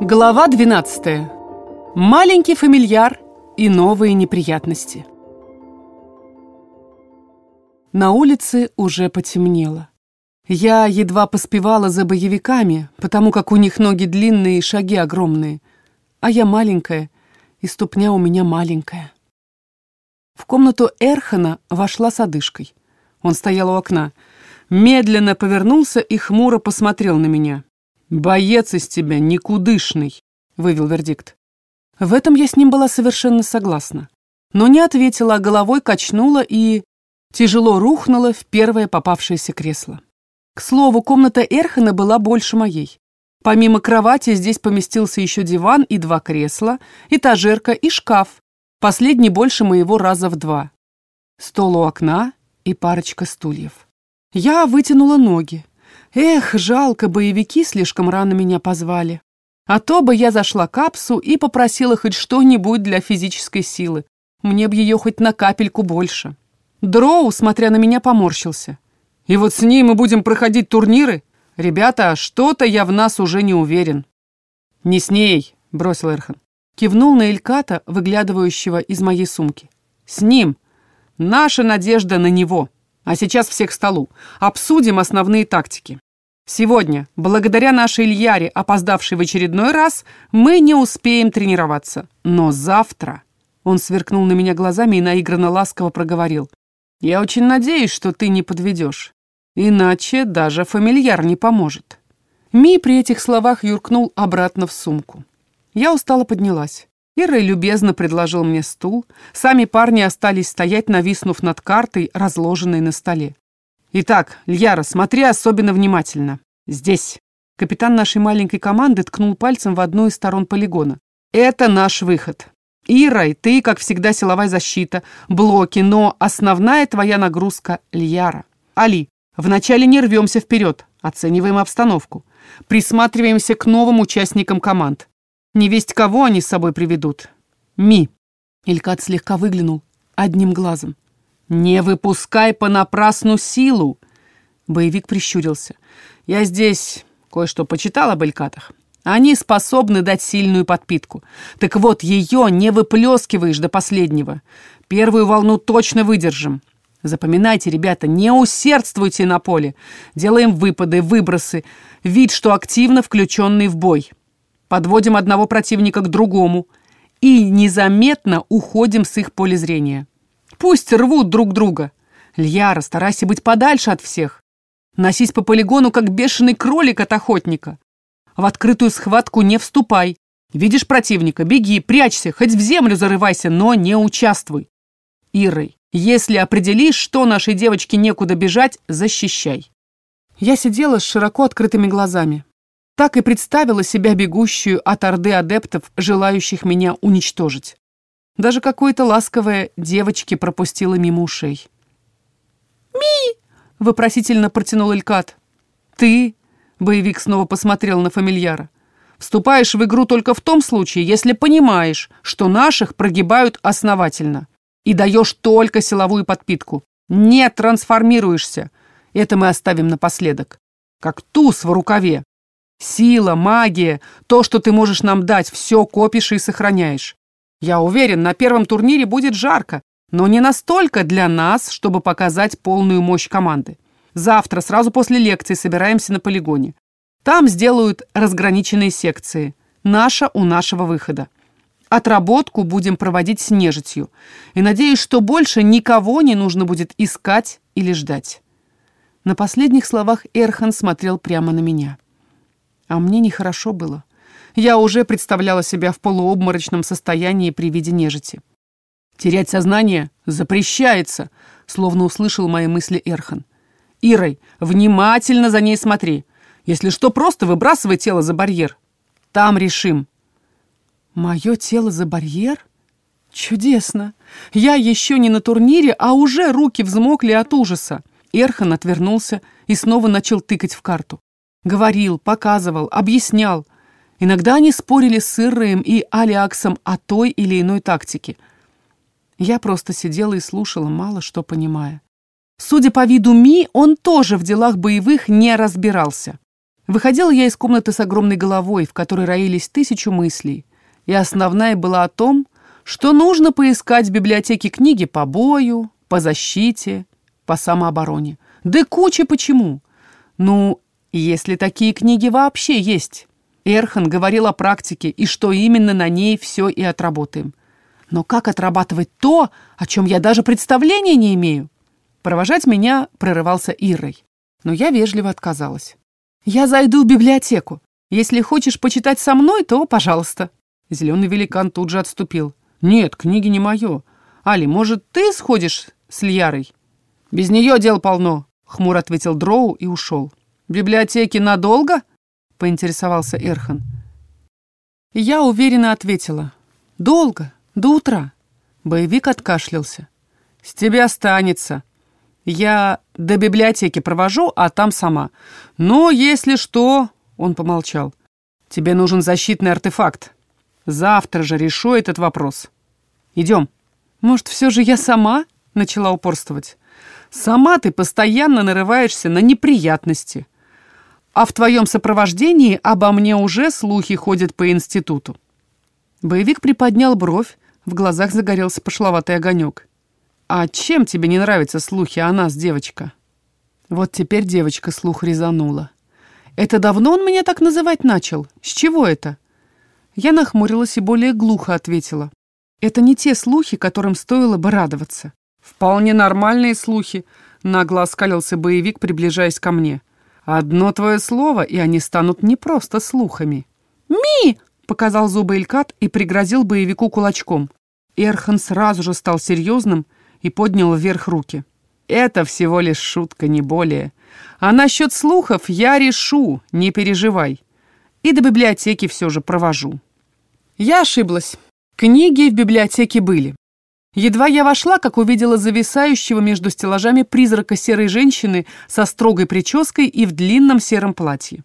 Глава 12. Маленький фамильяр и новые неприятности. На улице уже потемнело. Я едва поспевала за боевиками, потому как у них ноги длинные и шаги огромные. А я маленькая, и ступня у меня маленькая. В комнату Эрхана вошла с одышкой. Он стоял у окна. Медленно повернулся и хмуро посмотрел на меня. «Боец из тебя никудышный», — вывел вердикт. В этом я с ним была совершенно согласна. Но не ответила, а головой качнула и тяжело рухнула в первое попавшееся кресло. К слову, комната Эрхана была больше моей. Помимо кровати здесь поместился еще диван и два кресла, этажерка и шкаф, последний больше моего раза в два. Стол у окна и парочка стульев. Я вытянула ноги. Эх, жалко, боевики слишком рано меня позвали. А то бы я зашла к Апсу и попросила хоть что-нибудь для физической силы. Мне б ее хоть на капельку больше. Дроу, смотря на меня, поморщился. И вот с ней мы будем проходить турниры? Ребята, что-то я в нас уже не уверен. Не с ней, бросил Эрхан. Кивнул на Эльката, выглядывающего из моей сумки. С ним. Наша надежда на него. А сейчас всех к столу. Обсудим основные тактики. Сегодня, благодаря нашей Ильяре, опоздавшей в очередной раз, мы не успеем тренироваться. Но завтра... Он сверкнул на меня глазами и наигранно ласково проговорил. «Я очень надеюсь, что ты не подведешь. Иначе даже фамильяр не поможет». Ми при этих словах юркнул обратно в сумку. Я устало поднялась. Ира любезно предложил мне стул. Сами парни остались стоять, нависнув над картой, разложенной на столе. Итак, Льяра, смотри особенно внимательно. Здесь. Капитан нашей маленькой команды ткнул пальцем в одну из сторон полигона. Это наш выход. Ирой, ты, как всегда, силовая защита, блоки, но основная твоя нагрузка — Льяра. Али, вначале не рвемся вперед, оцениваем обстановку. Присматриваемся к новым участникам команд. Не весть кого они с собой приведут. Ми. Илькат слегка выглянул одним глазом. «Не выпускай понапрасну силу!» Боевик прищурился. «Я здесь кое-что почитал об элькатах. Они способны дать сильную подпитку. Так вот, ее не выплескиваешь до последнего. Первую волну точно выдержим. Запоминайте, ребята, не усердствуйте на поле. Делаем выпады, выбросы, вид, что активно включенный в бой. Подводим одного противника к другому и незаметно уходим с их поля зрения. Пусть рвут друг друга. Льяра, старайся быть подальше от всех. Носись по полигону, как бешеный кролик от охотника. В открытую схватку не вступай. Видишь противника, беги, прячься, хоть в землю зарывайся, но не участвуй. Ирой, если определишь, что нашей девочке некуда бежать, защищай. Я сидела с широко открытыми глазами. Так и представила себя бегущую от орды адептов, желающих меня уничтожить. Даже какое-то ласковое девочки пропустила мимо ушей. «Ми!» — вопросительно протянул Элькат. «Ты?» — боевик снова посмотрел на фамильяра. «Вступаешь в игру только в том случае, если понимаешь, что наших прогибают основательно, и даешь только силовую подпитку. Не трансформируешься. Это мы оставим напоследок. Как туз в рукаве. Сила, магия, то, что ты можешь нам дать, все копишь и сохраняешь. Я уверен, на первом турнире будет жарко, но не настолько для нас, чтобы показать полную мощь команды. Завтра, сразу после лекции, собираемся на полигоне. Там сделают разграниченные секции. Наша у нашего выхода. Отработку будем проводить с нежитью. И надеюсь, что больше никого не нужно будет искать или ждать. На последних словах Эрхан смотрел прямо на меня. А мне нехорошо было. Я уже представляла себя в полуобморочном состоянии при виде нежити. «Терять сознание запрещается», словно услышал мои мысли Эрхан. «Ирой, внимательно за ней смотри. Если что, просто выбрасывай тело за барьер. Там решим». «Мое тело за барьер?» «Чудесно! Я еще не на турнире, а уже руки взмокли от ужаса». Эрхан отвернулся и снова начал тыкать в карту. Говорил, показывал, объяснял. Иногда они спорили с Ирреем и Алиаксом о той или иной тактике. Я просто сидела и слушала, мало что понимая. Судя по виду Ми, он тоже в делах боевых не разбирался. Выходила я из комнаты с огромной головой, в которой роились тысячу мыслей, и основная была о том, что нужно поискать в библиотеке книги по бою, по защите, по самообороне. Да куча почему. Ну, если такие книги вообще есть. Эрхан говорил о практике и что именно на ней все и отработаем. Но как отрабатывать то, о чем я даже представления не имею? Провожать меня прорывался Ирой, но я вежливо отказалась. «Я зайду в библиотеку. Если хочешь почитать со мной, то пожалуйста». Зеленый великан тут же отступил. «Нет, книги не мое. Али, может, ты сходишь с Льярой?» «Без нее дел полно», — хмур ответил Дроу и ушел. «В библиотеке надолго?» — поинтересовался Эрхан. Я уверенно ответила. «Долго, до утра». Боевик откашлялся. «С тебя останется. Я до библиотеки провожу, а там сама. Но если что...» — он помолчал. «Тебе нужен защитный артефакт. Завтра же решу этот вопрос. Идем». «Может, все же я сама?» — начала упорствовать. «Сама ты постоянно нарываешься на неприятности. А в твоем сопровождении обо мне уже слухи ходят по институту». Боевик приподнял бровь, в глазах загорелся пошловатый огонек. «А чем тебе не нравятся слухи о нас, девочка?» Вот теперь девочка слух резанула. «Это давно он меня так называть начал? С чего это?» Я нахмурилась и более глухо ответила. «Это не те слухи, которым стоило бы радоваться». «Вполне нормальные слухи», — нагло оскалился боевик, приближаясь ко мне. «Одно твое слово, и они станут не просто слухами». «Ми!» — показал зубы Илькат и пригрозил боевику кулачком. Эрхан сразу же стал серьезным и поднял вверх руки. «Это всего лишь шутка, не более. А насчет слухов я решу, не переживай. И до библиотеки все же провожу». Я ошиблась. Книги в библиотеке были. Едва я вошла, как увидела зависающего между стеллажами призрака серой женщины со строгой прической и в длинном сером платье.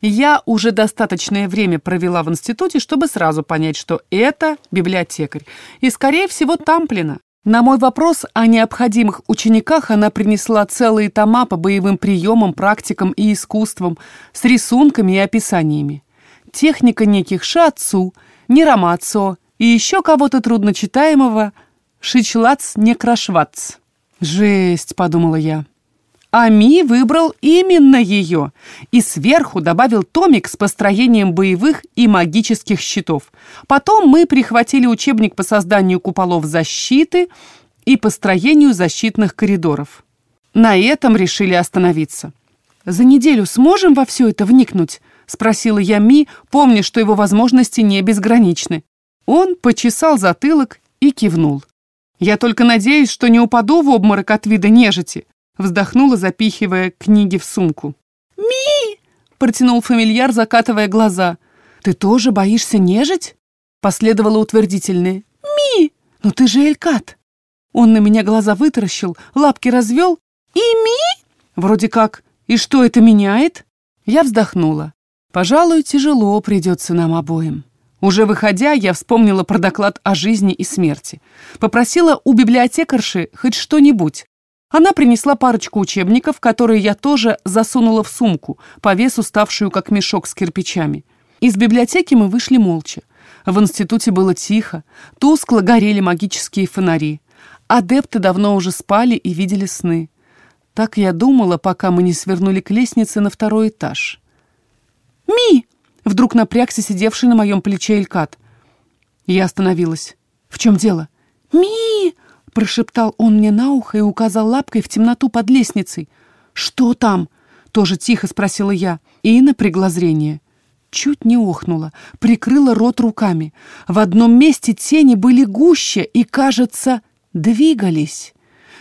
Я уже достаточное время провела в институте, чтобы сразу понять, что это библиотекарь. И, скорее всего, Тамплина. На мой вопрос о необходимых учениках она принесла целые тома по боевым приемам, практикам и искусствам с рисунками и описаниями. Техника неких шацу, неромацо и еще кого-то трудночитаемого шичлац некрашвац. «Жесть», — подумала я. Ами выбрал именно ее и сверху добавил томик с построением боевых и магических щитов. Потом мы прихватили учебник по созданию куполов защиты и построению защитных коридоров. На этом решили остановиться. «За неделю сможем во все это вникнуть?» — спросила я Ми, помня, что его возможности не безграничны. Он почесал затылок и кивнул. «Я только надеюсь, что не упаду в обморок от вида нежити. Вздохнула, запихивая книги в сумку. «Ми!» — протянул фамильяр, закатывая глаза. «Ты тоже боишься нежить?» Последовало утвердительное. «Ми! Ну ты же Элькат!» Он на меня глаза вытаращил, лапки развел. «И ми?» Вроде как. «И что это меняет?» Я вздохнула. «Пожалуй, тяжело придется нам обоим». Уже выходя, я вспомнила про доклад о жизни и смерти. Попросила у библиотекарши хоть что-нибудь, она принесла парочку учебников, которые я тоже засунула в сумку, по весу ставшую как мешок с кирпичами. Из библиотеки мы вышли молча. В институте было тихо, тускло горели магические фонари. Адепты давно уже спали и видели сны. Так я думала, пока мы не свернули к лестнице на второй этаж. «Ми!» — вдруг напрягся сидевший на моем плече Элькат. Я остановилась. «В чем дело?» «Ми!» Прошептал он мне на ухо и указал лапкой в темноту под лестницей. «Что там?» — тоже тихо спросила я. И напрягла зрение. Чуть не охнула, прикрыла рот руками. В одном месте тени были гуще и, кажется, двигались.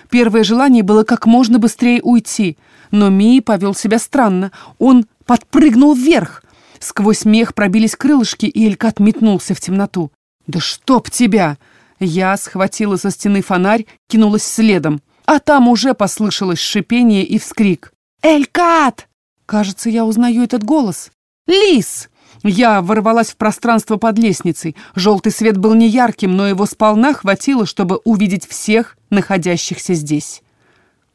Первое желание было как можно быстрее уйти, но Мии повел себя странно. Он подпрыгнул вверх. Сквозь мех пробились крылышки, и Элькат метнулся в темноту. «Да чтоб тебя!» Я схватила со стены фонарь, кинулась следом. А там уже послышалось шипение и вскрик. «Элькат!» Кажется, я узнаю этот голос. «Лис!» Я ворвалась в пространство под лестницей. Желтый свет был неярким, но его сполна хватило, чтобы увидеть всех, находящихся здесь.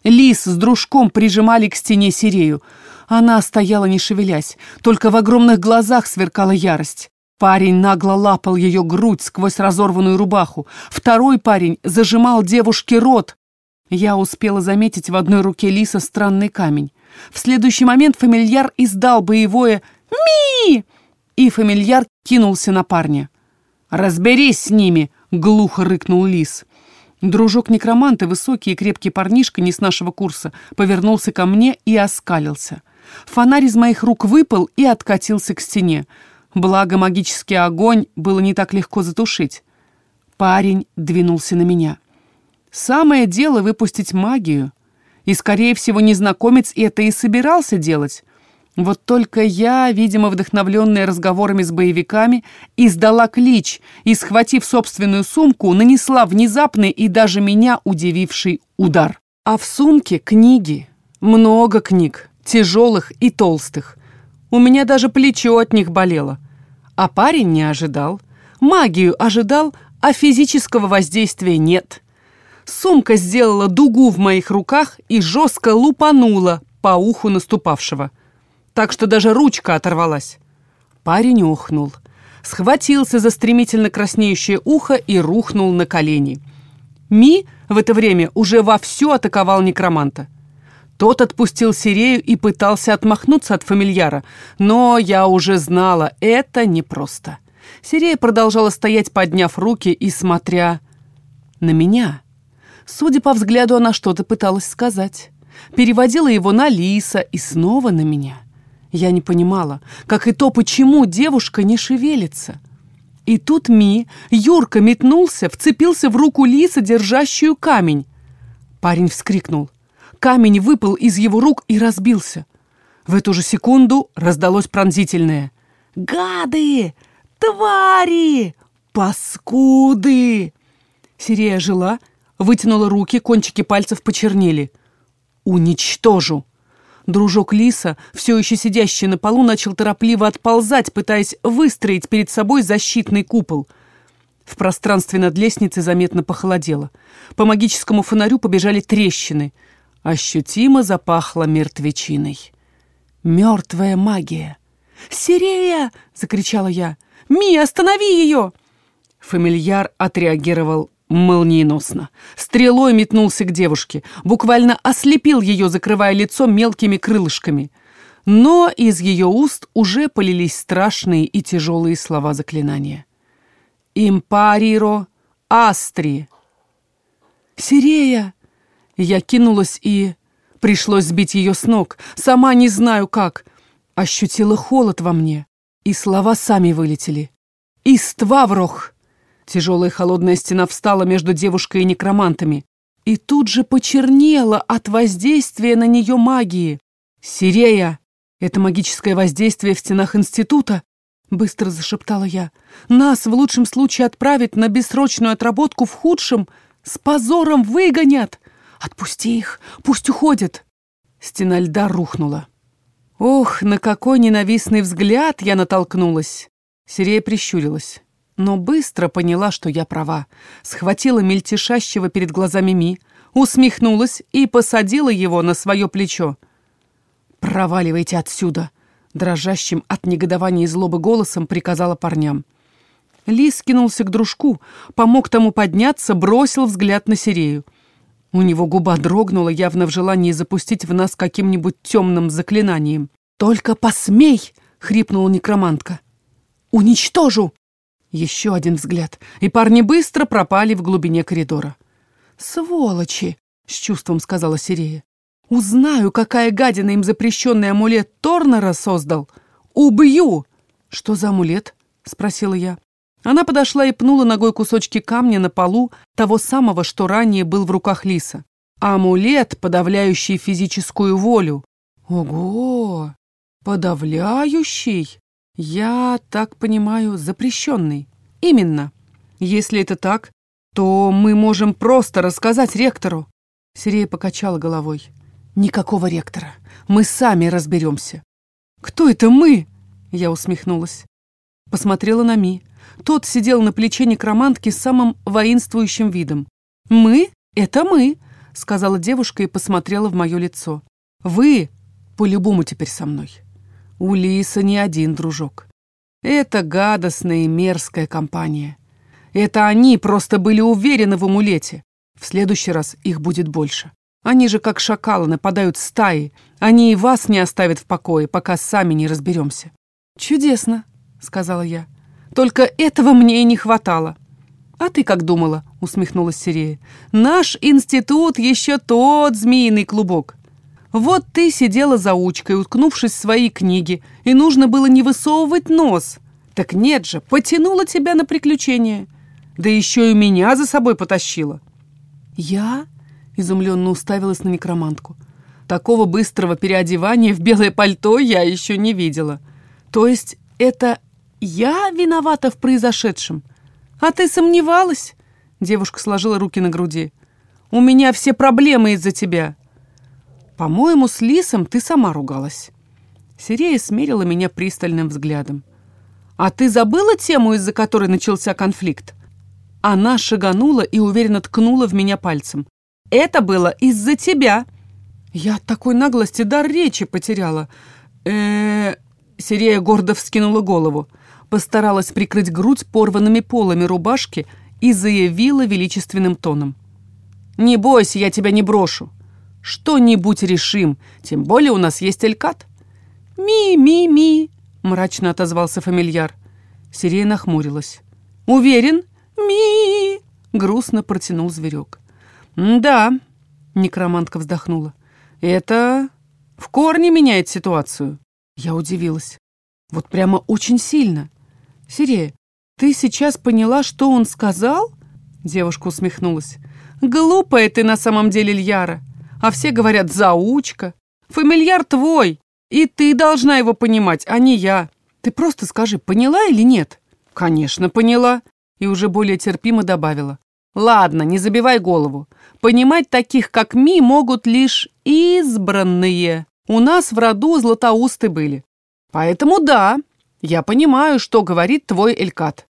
Лис с дружком прижимали к стене сирею. Она стояла не шевелясь, только в огромных глазах сверкала ярость. Парень нагло лапал ее грудь сквозь разорванную рубаху. Второй парень зажимал девушке рот. Я успела заметить в одной руке лиса странный камень. В следующий момент фамильяр издал боевое «Ми!» и фамильяр кинулся на парня. «Разберись с ними!» — глухо рыкнул лис. Дружок некроманта, высокий и крепкий парнишка не с нашего курса, повернулся ко мне и оскалился. Фонарь из моих рук выпал и откатился к стене. Благо, магический огонь было не так легко затушить. Парень двинулся на меня. Самое дело выпустить магию. И, скорее всего, незнакомец это и собирался делать. Вот только я, видимо, вдохновленная разговорами с боевиками, издала клич и, схватив собственную сумку, нанесла внезапный и даже меня удививший удар. А в сумке книги. Много книг, тяжелых и толстых. У меня даже плечо от них болело. А парень не ожидал. Магию ожидал, а физического воздействия нет. Сумка сделала дугу в моих руках и жестко лупанула по уху наступавшего. Так что даже ручка оторвалась. Парень охнул. Схватился за стремительно краснеющее ухо и рухнул на колени. Ми в это время уже вовсю атаковал некроманта. Тот отпустил Сирею и пытался отмахнуться от фамильяра, но я уже знала, это непросто. Сирея продолжала стоять, подняв руки и смотря на меня. Судя по взгляду, она что-то пыталась сказать. Переводила его на Лиса и снова на меня. Я не понимала, как и то, почему девушка не шевелится. И тут Ми, Юрка метнулся, вцепился в руку Лиса, держащую камень. Парень вскрикнул. Камень выпал из его рук и разбился. В эту же секунду раздалось пронзительное. «Гады! Твари! Паскуды!» Сирия жила, вытянула руки, кончики пальцев почернели. «Уничтожу!» Дружок Лиса, все еще сидящий на полу, начал торопливо отползать, пытаясь выстроить перед собой защитный купол. В пространстве над лестницей заметно похолодело. По магическому фонарю побежали трещины — Ощутимо запахло мертвечиной. Мертвая магия. «Сирея!» — закричала я. «Ми, останови ее!» Фамильяр отреагировал молниеносно. Стрелой метнулся к девушке, буквально ослепил ее, закрывая лицо мелкими крылышками. Но из ее уст уже полились страшные и тяжелые слова заклинания. «Импариро Астри!» «Сирея!» Я кинулась и... Пришлось сбить ее с ног. Сама не знаю как. Ощутила холод во мне. И слова сами вылетели. «Истваврох!» Тяжелая холодная стена встала между девушкой и некромантами. И тут же почернела от воздействия на нее магии. «Сирея! Это магическое воздействие в стенах института!» Быстро зашептала я. «Нас в лучшем случае отправят на бессрочную отработку, в худшем с позором выгонят!» «Отпусти их! Пусть уходят!» Стена льда рухнула. Ох, на какой ненавистный взгляд я натолкнулась! Сирея прищурилась, но быстро поняла, что я права. Схватила мельтешащего перед глазами Ми, усмехнулась и посадила его на свое плечо. «Проваливайте отсюда!» Дрожащим от негодования и злобы голосом приказала парням. Лис кинулся к дружку, помог тому подняться, бросил взгляд на Сирею — у него губа дрогнула, явно в желании запустить в нас каким-нибудь темным заклинанием. «Только посмей!» — хрипнула некромантка. «Уничтожу!» Еще один взгляд, и парни быстро пропали в глубине коридора. «Сволочи!» — с чувством сказала Сирея. «Узнаю, какая гадина им запрещенный амулет Торнера создал. Убью!» «Что за амулет?» — спросила я. Она подошла и пнула ногой кусочки камня на полу, того самого, что ранее был в руках Лиса. Амулет, подавляющий физическую волю. Ого! Подавляющий? Я так понимаю, запрещенный. Именно. Если это так, то мы можем просто рассказать ректору. Сирея покачала головой. Никакого ректора. Мы сами разберемся. Кто это мы? Я усмехнулась. Посмотрела на Ми. Тот сидел на плече некромантки с самым воинствующим видом. «Мы? Это мы!» — сказала девушка и посмотрела в мое лицо. «Вы по-любому теперь со мной. У Лиса не один дружок. Это гадостная и мерзкая компания. Это они просто были уверены в амулете. В следующий раз их будет больше. Они же как шакалы нападают стаи. Они и вас не оставят в покое, пока сами не разберемся. Чудесно, сказала я. Только этого мне и не хватало. А ты как думала? усмехнулась Сирея. Наш институт еще тот змеиный клубок. Вот ты сидела за учкой, уткнувшись в свои книги, и нужно было не высовывать нос. Так нет же, потянула тебя на приключения. Да еще и меня за собой потащила. Я изумленно уставилась на некромантку. Такого быстрого переодевания в белое пальто я еще не видела. То есть это я виновата в произошедшем? А ты сомневалась? Девушка сложила руки на груди. У меня все проблемы из-за тебя. По-моему, с Лисом ты сама ругалась. Сирея смерила меня пристальным взглядом. А ты забыла тему, из-за которой начался конфликт? Она шаганула и уверенно ткнула в меня пальцем. Это было из-за тебя. Я от такой наглости дар речи потеряла. э, -э, -э Сирея гордо вскинула голову, постаралась прикрыть грудь порванными полами рубашки и заявила величественным тоном. «Не бойся, я тебя не брошу. Что-нибудь решим, тем более у нас есть Элькат». «Ми-ми-ми», — мрачно отозвался фамильяр. Сирея нахмурилась. «Уверен?» «Ми!» — грустно протянул зверек. «Да», — некромантка вздохнула, — «это в корне меняет ситуацию». Я удивилась. Вот прямо очень сильно. «Сирея, ты сейчас поняла, что он сказал?» Девушка усмехнулась. «Глупая ты на самом деле, Льяра. А все говорят «заучка». Фамильяр твой, и ты должна его понимать, а не я. Ты просто скажи, поняла или нет?» «Конечно, поняла», и уже более терпимо добавила. «Ладно, не забивай голову. Понимать таких, как Ми, могут лишь избранные. У нас в роду златоусты были. Поэтому да, я понимаю, что говорит твой Элькат».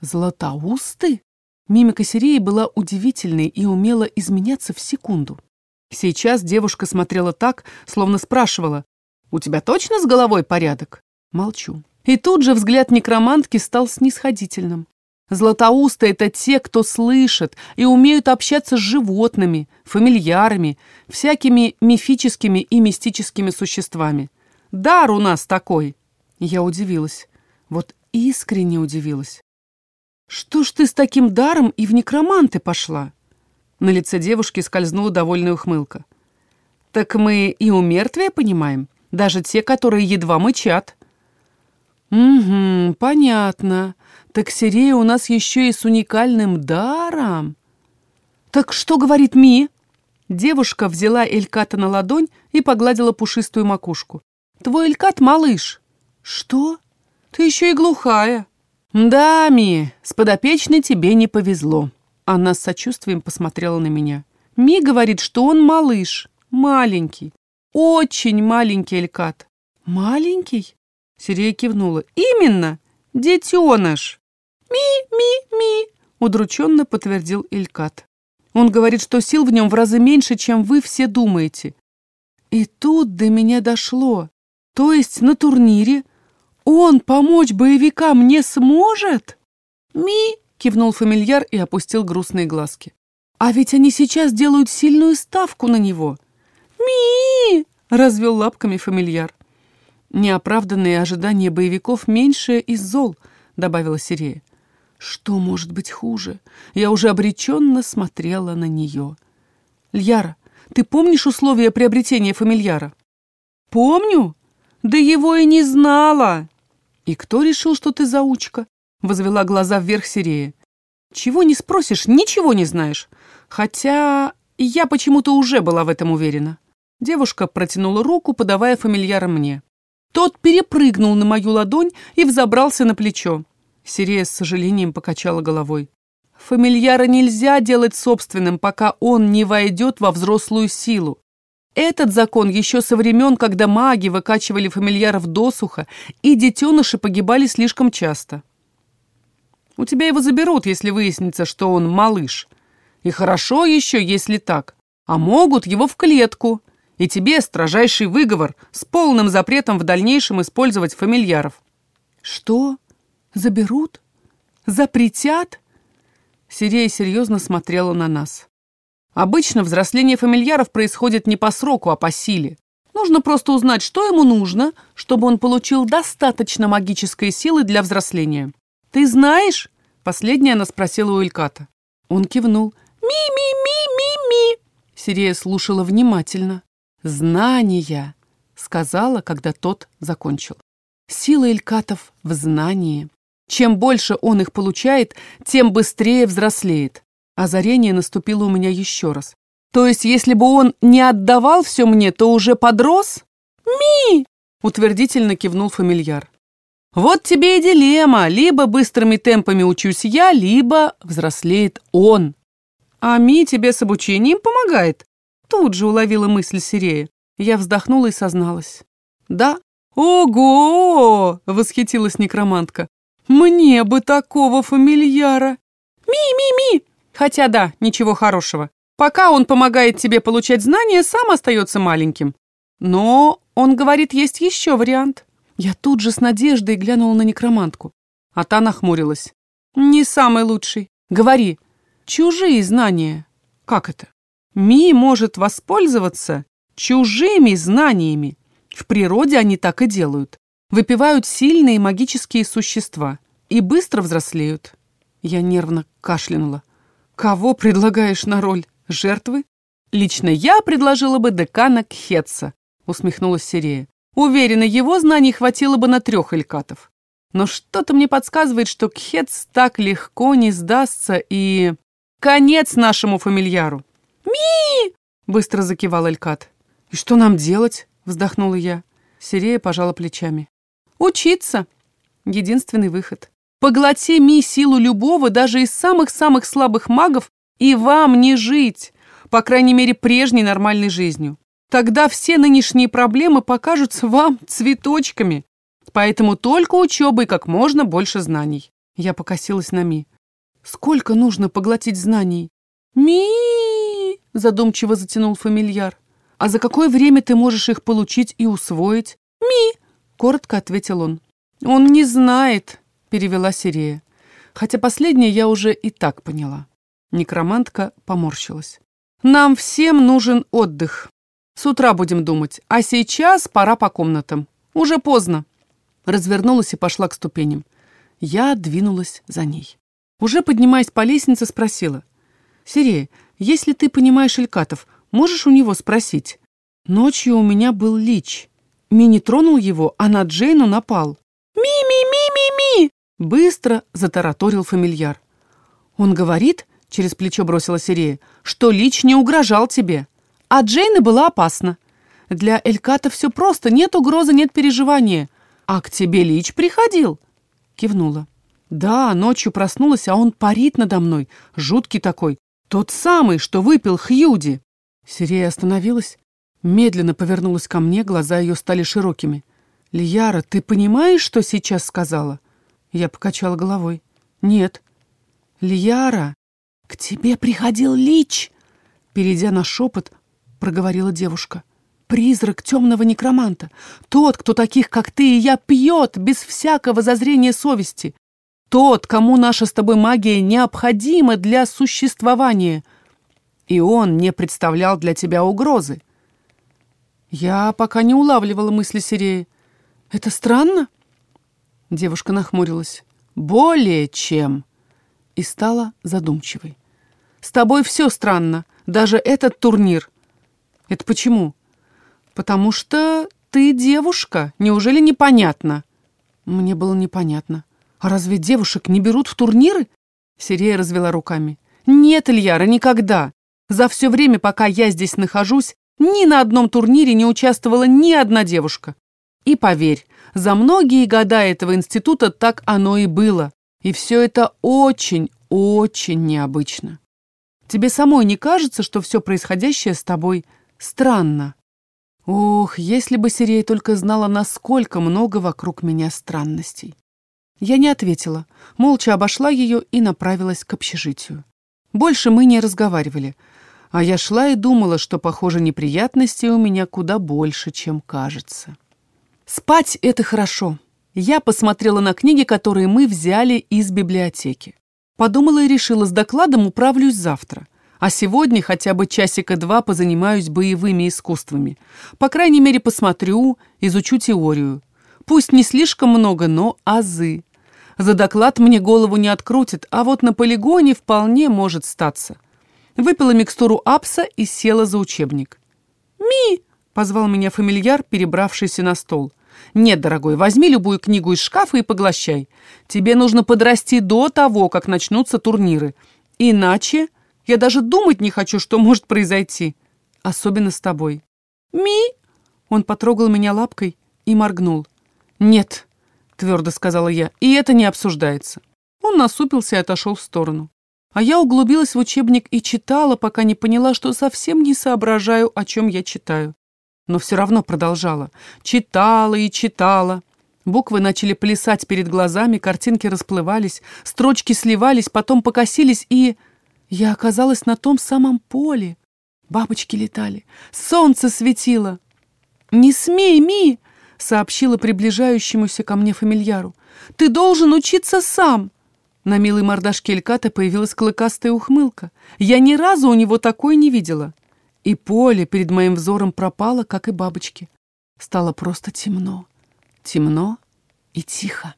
«Златоусты?» Мимика Сирии была удивительной и умела изменяться в секунду. Сейчас девушка смотрела так, словно спрашивала, «У тебя точно с головой порядок?» Молчу. И тут же взгляд некромантки стал снисходительным. Златоусты — это те, кто слышит и умеют общаться с животными, фамильярами, всякими мифическими и мистическими существами. Дар у нас такой. Я удивилась. Вот искренне удивилась. Что ж ты с таким даром и в некроманты пошла? На лице девушки скользнула довольная ухмылка. Так мы и у мертвия понимаем, даже те, которые едва мычат. Угу, понятно. Так Сирея у нас еще и с уникальным даром. Так что говорит Ми? Девушка взяла Эльката на ладонь и погладила пушистую макушку. Твой Элькат малыш. Что? Ты еще и глухая. Да, Ми, с подопечной тебе не повезло. Она с сочувствием посмотрела на меня. Ми говорит, что он малыш, маленький, очень маленький Элькат. Маленький? Сирея кивнула. Именно, детеныш. «Ми-ми-ми», — удрученно подтвердил Илькат. «Он говорит, что сил в нем в разы меньше, чем вы все думаете». И тут до меня дошло. То есть на турнире он помочь боевикам не сможет? «Ми», — кивнул фамильяр и опустил грустные глазки. «А ведь они сейчас делают сильную ставку на него». «Ми!» — развел лапками фамильяр. «Неоправданные ожидания боевиков меньше из зол», — добавила Сирея. Что может быть хуже? Я уже обреченно смотрела на нее. Льяра, ты помнишь условия приобретения фамильяра? Помню. Да его и не знала. И кто решил, что ты заучка? Возвела глаза вверх Сирея. Чего не спросишь, ничего не знаешь. Хотя я почему-то уже была в этом уверена. Девушка протянула руку, подавая фамильяра мне. Тот перепрыгнул на мою ладонь и взобрался на плечо. Сирия с сожалением покачала головой. Фамильяра нельзя делать собственным, пока он не войдет во взрослую силу. Этот закон еще со времен, когда маги выкачивали фамильяров досуха, и детеныши погибали слишком часто. У тебя его заберут, если выяснится, что он малыш. И хорошо еще, если так. А могут его в клетку. И тебе строжайший выговор с полным запретом в дальнейшем использовать фамильяров». «Что? Заберут? Запретят?» Сирия серьезно смотрела на нас. Обычно взросление фамильяров происходит не по сроку, а по силе. Нужно просто узнать, что ему нужно, чтобы он получил достаточно магической силы для взросления. «Ты знаешь?» — последняя она спросила у Ильката. Он кивнул. «Ми-ми-ми-ми-ми!» Сирия слушала внимательно. «Знания!» — сказала, когда тот закончил. Сила Илькатов в знании. Чем больше он их получает, тем быстрее взрослеет. Озарение наступило у меня еще раз. То есть, если бы он не отдавал все мне, то уже подрос? Ми! Утвердительно кивнул фамильяр. Вот тебе и дилемма. Либо быстрыми темпами учусь я, либо взрослеет он. А Ми тебе с обучением помогает. Тут же уловила мысль Сирея. Я вздохнула и созналась. Да. Ого! Восхитилась некромантка. Мне бы такого фамильяра. Ми-ми-ми! Хотя да, ничего хорошего. Пока он помогает тебе получать знания, сам остается маленьким. Но, он говорит, есть еще вариант. Я тут же с надеждой глянула на некромантку. А та нахмурилась. Не самый лучший. Говори. Чужие знания. Как это? Ми может воспользоваться чужими знаниями. В природе они так и делают. Выпивают сильные магические существа и быстро взрослеют. Я нервно кашлянула. Кого предлагаешь на роль? Жертвы? Лично я предложила бы декана Кхетса, усмехнулась Сирея. Уверена, его знаний хватило бы на трех элькатов. Но что-то мне подсказывает, что Кхетс так легко не сдастся и... Конец нашему фамильяру. ми быстро закивал Элькат. «И что нам делать?» — вздохнула я. Сирея пожала плечами. «Учиться. Единственный выход. Поглоти Ми силу любого, даже из самых-самых слабых магов, и вам не жить, по крайней мере, прежней нормальной жизнью. Тогда все нынешние проблемы покажутся вам цветочками. Поэтому только учеба и как можно больше знаний. Я покосилась на Ми. Сколько нужно поглотить знаний? Ми! Задумчиво затянул фамильяр. А за какое время ты можешь их получить и усвоить? Ми! Коротко ответил он. Он не знает, перевела Сирея. Хотя последнее я уже и так поняла. Некромантка поморщилась. «Нам всем нужен отдых. С утра будем думать, а сейчас пора по комнатам. Уже поздно». Развернулась и пошла к ступеням. Я двинулась за ней. Уже поднимаясь по лестнице, спросила. «Сирея, если ты понимаешь Элькатов, можешь у него спросить? Ночью у меня был лич. Ми тронул его, а на Джейну напал». Быстро затараторил фамильяр. Он говорит, через плечо бросила Сирея, что Лич не угрожал тебе. А Джейна была опасна. Для Эльката все просто, нет угрозы, нет переживания. А к тебе Лич приходил? Кивнула. Да, ночью проснулась, а он парит надо мной, жуткий такой. Тот самый, что выпил Хьюди. Сирея остановилась, медленно повернулась ко мне, глаза ее стали широкими. «Лияра, ты понимаешь, что сейчас сказала?» Я покачала головой. «Нет». «Лияра, «К тебе приходил Лич!» Перейдя на шепот, проговорила девушка. «Призрак темного некроманта. Тот, кто таких, как ты и я, пьет без всякого зазрения совести. Тот, кому наша с тобой магия необходима для существования. И он не представлял для тебя угрозы». Я пока не улавливала мысли Сиреи. «Это странно?» Девушка нахмурилась. «Более чем!» и стала задумчивой. «С тобой все странно, даже этот турнир». «Это почему?» «Потому что ты девушка, неужели непонятно?» Мне было непонятно. «А разве девушек не берут в турниры?» Сирея развела руками. «Нет, Ильяра, никогда. За все время, пока я здесь нахожусь, ни на одном турнире не участвовала ни одна девушка. И поверь, за многие года этого института так оно и было. И все это очень, очень необычно. Тебе самой не кажется, что все происходящее с тобой странно? Ох, если бы Сирия только знала, насколько много вокруг меня странностей. Я не ответила, молча обошла ее и направилась к общежитию. Больше мы не разговаривали. А я шла и думала, что, похоже, неприятностей у меня куда больше, чем кажется. Спать — это хорошо. Я посмотрела на книги, которые мы взяли из библиотеки. Подумала и решила, с докладом управлюсь завтра. А сегодня хотя бы часика-два позанимаюсь боевыми искусствами. По крайней мере, посмотрю, изучу теорию. Пусть не слишком много, но азы. За доклад мне голову не открутит, а вот на полигоне вполне может статься. Выпила микстуру апса и села за учебник. «Ми!» — позвал меня фамильяр, перебравшийся на стол. «Нет, дорогой, возьми любую книгу из шкафа и поглощай. Тебе нужно подрасти до того, как начнутся турниры. Иначе я даже думать не хочу, что может произойти. Особенно с тобой». «Ми!» Он потрогал меня лапкой и моргнул. «Нет», — твердо сказала я, — «и это не обсуждается». Он насупился и отошел в сторону. А я углубилась в учебник и читала, пока не поняла, что совсем не соображаю, о чем я читаю. Но все равно продолжала. Читала и читала. Буквы начали плясать перед глазами, картинки расплывались, строчки сливались, потом покосились, и... Я оказалась на том самом поле. Бабочки летали, солнце светило. «Не смей, Ми!» — сообщила приближающемуся ко мне фамильяру. «Ты должен учиться сам!» На милой мордашке Эльката появилась клыкастая ухмылка. Я ни разу у него такой не видела. И поле перед моим взором пропало, как и бабочки. Стало просто темно. Темно и тихо.